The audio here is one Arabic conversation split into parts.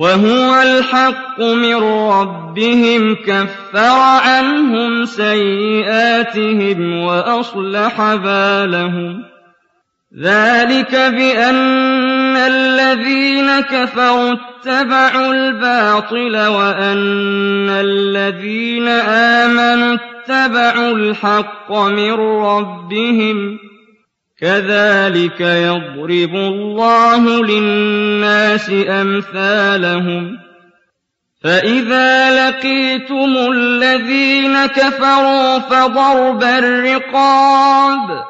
وهو الحق من ربهم كفر عنهم سيئاتهم وأصلح بالهم. ذلك بأن الذين كفروا اتبعوا الباطل وأن الذين آمنوا اتبعوا الحق من ربهم. كذلك يضرب الله للناس أمثالهم. فإذا لقيتم الذين كفروا فضرب الرقاب.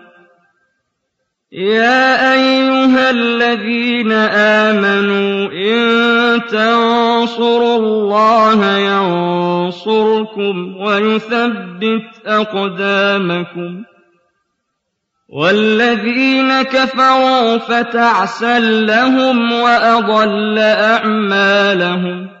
يا أيها الذين آمنوا إن تنصروا الله ينصركم ويثبت أقدامكم والذين كفروا فتعسا لهم وأضل أعمالهم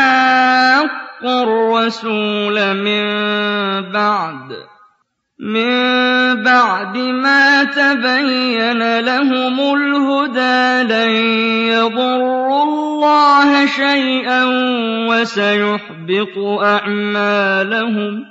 الرَّسُولَ مِن بَعْدِ من بعد ما تبين لهم الهدى لن يضروا الله شيئا وسيحبط أعمالهم.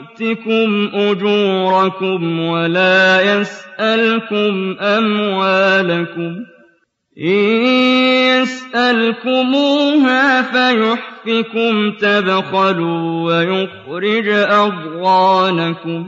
يُؤْتِكُمْ أُجُورَكُمْ وَلَا يَسْأَلْكُمْ أَمْوَالَكُمْ ۖ. إِن يَسْأَلْكُمُوهَا فَيُحْفِكُمْ تَبْخَلُوا وَيُخْرِجْ أَضْغَانَكُمْ ۖ.